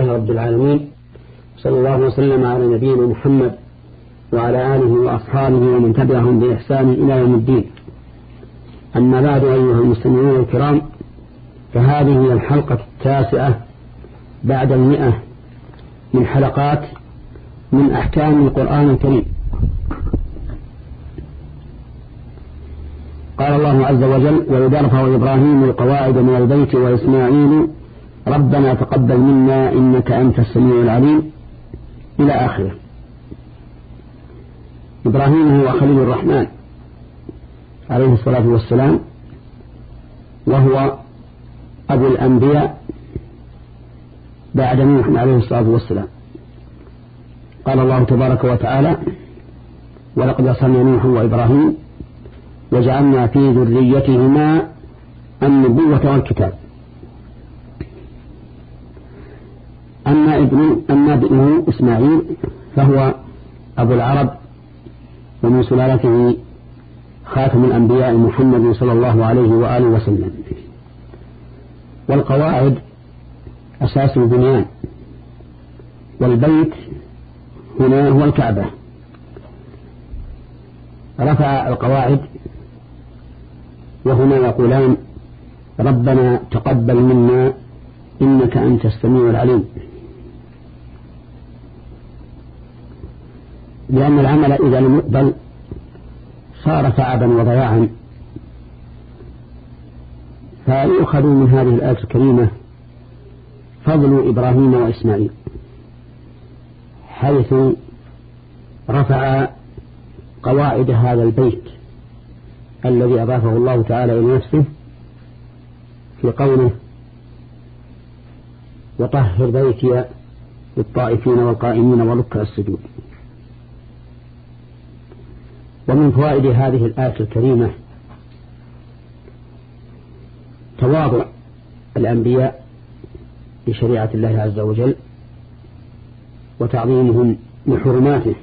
الله رب العالمين صلى الله وسلم على نبينا محمد وعلى آله وأصحابه ومن تبعهم بإحسان إلى يوم الدين. أما بعد أيها المستمعون الكرام فهذه هي الحلقة التاسعة بعد المئة من حلقات من أحكام القرآن الكريم. قال الله عز وجل رفع إبراهيم القواعد من البيت وإسماعيل ربنا تقبل منا إنك أنت السميع العليم. إلى آخره. إبراهيم هو خليل الرحمن عليه الصلاة والسلام وهو أبو الأنبياء بعد نوح عليه الصلاة والسلام. قال الله تبارك وتعالى ولقد أرسلنا نوح وإبراهيم وجعلنا في ذريتهما النبوة والكتاب. أما ابن أما ابنه إسماعيل فهو أبو العرب ومن سلالته خاتم الأنبياء محمد صلى الله عليه وآله وسلم. والقواعد أساس البنيان والبيت هنا هو الكعبة. رفع القواعد وهنا يقولان ربنا تقبل منا إنك أنت السميع العليم. لأن العمل إذا لم يقبل صار تعبا وضياعا. فيؤخذ من هذه الآية الكريمة فضل إبراهيم وإسماعيل حيث رفع قواعد هذا البيت الذي أضافه الله تعالى إلى نفسه في قوله وطهر بيتي للطائفين والقائمين وركع السجود ومن فوائد هذه الآية الكريمة تواضع الأنبياء لشريعة الله عز وجل وتعظيمهم لحرماته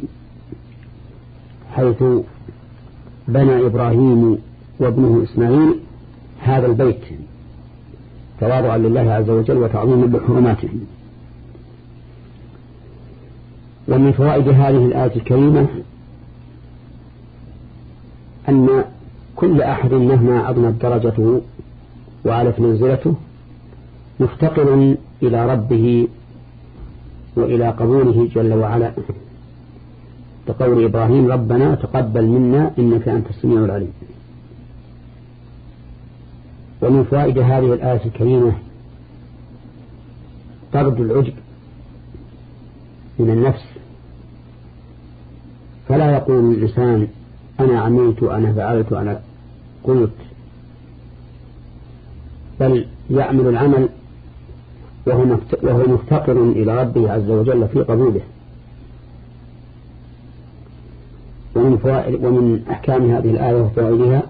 حيث بنى إبراهيم وابنه إسماعيل هذا البيت تواضعا لله عز وجل وتعظيما لحرماته. ومن فوائد هذه الآية الكريمة أن كل أحد مهما عظمت درجته وعلت منزلته مفتقر إلى ربه وإلى قبوله جل وعلا. كقول إبراهيم ربنا تقبل منا إنك أنت السميع العليم. ومن فوائد هذه الآية الكريمة طرد العجب من النفس. فلا يقول الإنسان أنا عملت أنا فعلت أنا قلت. بل يعمل العمل وهو مفتقر إلى ربه عز وجل في قبوله. ومن, فوائد ومن أحكام هذه الآية وفوائدها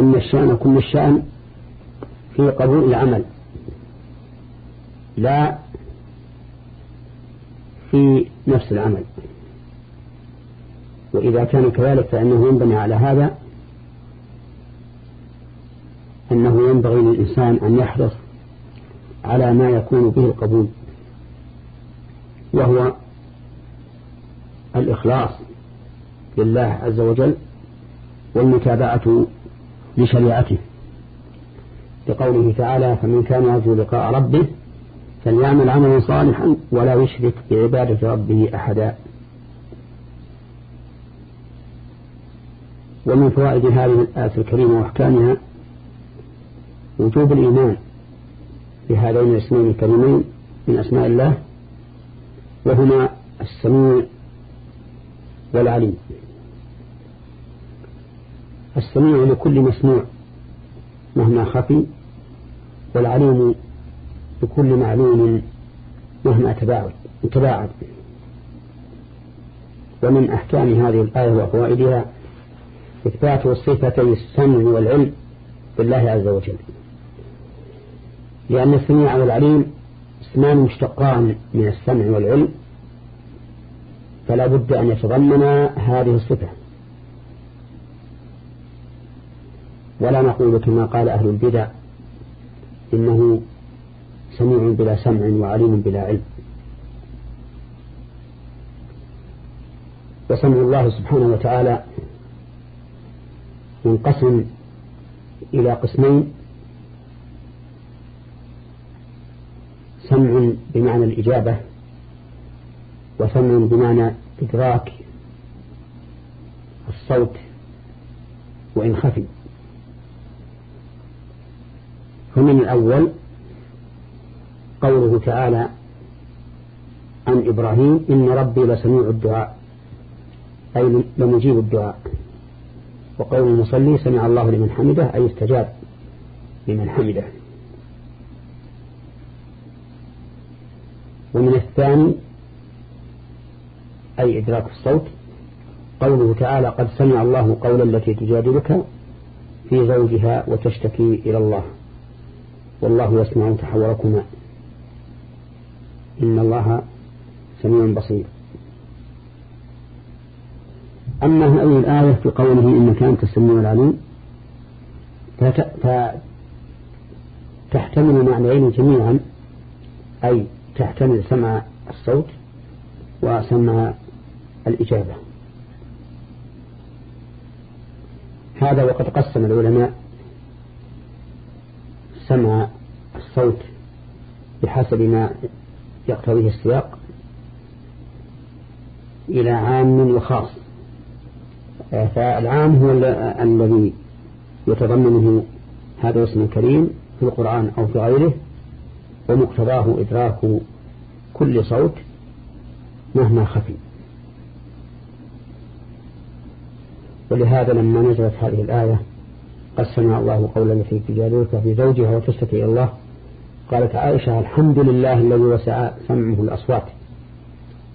أن الشأن كل الشأن في قبول العمل. لا في نفس العمل. وإذا كان كذلك فإنه ينبني على هذا أنه ينبغي للإنسان أن يحرص على ما يكون به القبول وهو الإخلاص لله عز وجل والمتابعة لشريعته. لقوله تعالى فمن كان يرجو لقاء ربه فليعمل عملا صالحا ولا يشرك بعبادة ربه أحدا. ومن فوائد هذه الآية الكريمة وأحكامها وجوب الإيمان بهذين الاسمين الكريمين من أسماء الله وهما السميع والعليم. السميع لكل مسموع مهما خفي والعليم لكل معلوم مهما تباعد تباعد. ومن أحكام هذه الآية وفوائدها إثبات صفتي السمع والعلم بالله عز وجل. لأن السميع والعليم اسمان مشتقان من السمع والعلم فلا بد أن يتضمن هذه الصفة. ولا نقول كما قال أهل البدع إنه سميع بلا سمع وعليم بلا علم. وسمع الله سبحانه وتعالى ينقسم إلى قسمين. سمع بمعنى الإجابة وسمع بمعنى إدراك الصوت وإن خفي. فمن الأول قوله تعالى عن إبراهيم إن ربي لسميع الدعاء أي لمجيب الدعاء. وقول المصلي سمع الله لمن حمده أي استجاب لمن حمده. ومن الثاني أي إدراك الصوت قوله تعالى قد سمع الله قول التي تجادلك في زوجها وتشتكي إلى الله. والله يسمع تحوركما. إن الله سميع بصير. أما هذه الآية في قوله إنك أنت السميع العليم تحتمل معنيين جميعا أي تحتمل سمع الصوت وسمع الإجابة. هذا وقد قسم العلماء سمع الصوت بحسب ما يقتضيه السياق إلى عام وخاص. فالعام هو الذي يتضمنه هذا الاسم الكريم في القرآن أو في غيره ومقتضاه إدراك كل صوت مهما خفي. ولهذا لما نزلت هذه الآية قد سمع الله قول التي تجادلك في زوجها وتشتكي إلى الله قالت عائشة الحمد لله الذي وسع سمعه الأصوات.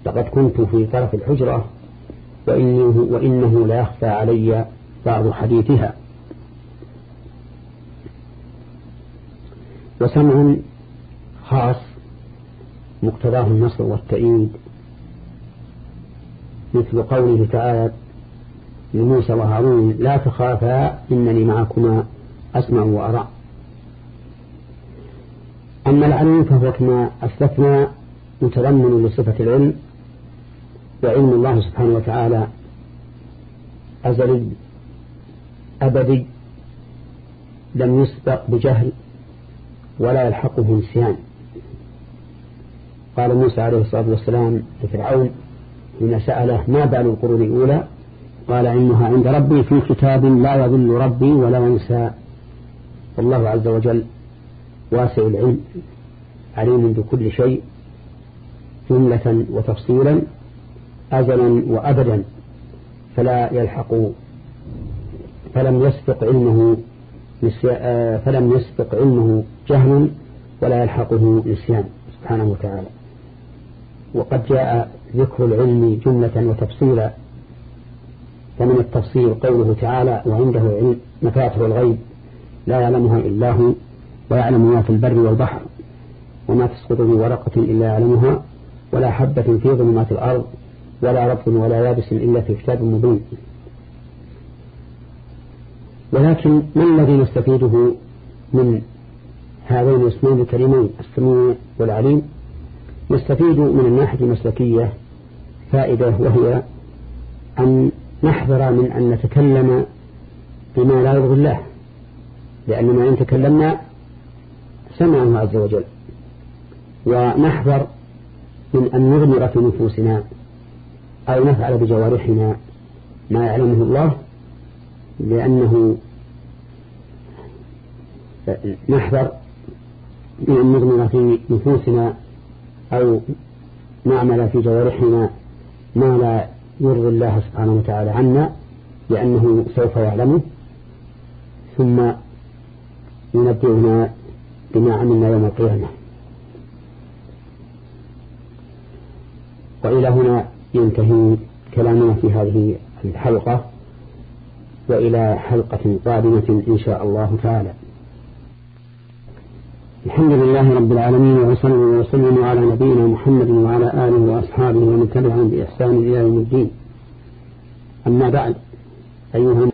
لقد كنت في طرف الحجرة وإنه, وإنه لا يخفى علي بعض حديثها. وسمع خاص مقتضاه النصر والتأييد مثل قوله تعالى لموسى وهارون لا تخافا إنني معكما أسمع وأرى. أما العلم فهو كما أثبتنا متضمن لصفة العلم وعلم الله سبحانه وتعالى أزلي أبدي لم يسبق بجهل ولا يلحقه نسيان. قال موسى عليه الصلاة والسلام لفرعون حين سأله ما بال القرون الأولى؟ قال علمها عند ربي في كتاب لا يضل ربي ولا ينسى. والله عز وجل واسع العلم عليم بكل شيء جملة وتفصيلا. أزلا وأبدا فلا يلحق فلم يسبق علمه فلم يسبق علمه جهل ولا يلحقه نسيان سبحانه وتعالى. وقد جاء ذكر العلم جملة وتفصيلا ومن التفصيل قوله تعالى وعنده علم مفاتح الغيب لا يعلمها إلا هو ويعلم ما في البر والبحر وما تسقط من ورقة إلا يعلمها ولا حبة في ظلمات الأرض ولا رطب ولا يابس إلا في كتاب مبين. ولكن ما الذي نستفيده من هذين الاسمين الكريمين السميع والعليم؟ نستفيد من الناحية المسلكية فائدة وهي أن نحذر من أن نتكلم بما لا يرضي الله لأننا إن تكلمنا سمعه عز وجل. ونحذر من أن نغمر في نفوسنا أو نفعل بجوارحنا ما يعلمه الله لأنه نحذر من أن نغمر في نفوسنا أو نعمل في جوارحنا ما لا يرضي الله سبحانه وتعالى عنا لأنه سوف يعلمه ثم ينبئنا بما عملنا يوم القيامة. وإلى هنا ينتهي كلامنا في هذه الحلقة وإلى حلقة قادمة إن شاء الله تعالى. الحمد لله رب العالمين وصلى وسلم على نبينا محمد وعلى آله وأصحابه ومن تبعهم بإحسان إلى يوم الدين. أما بعد أيها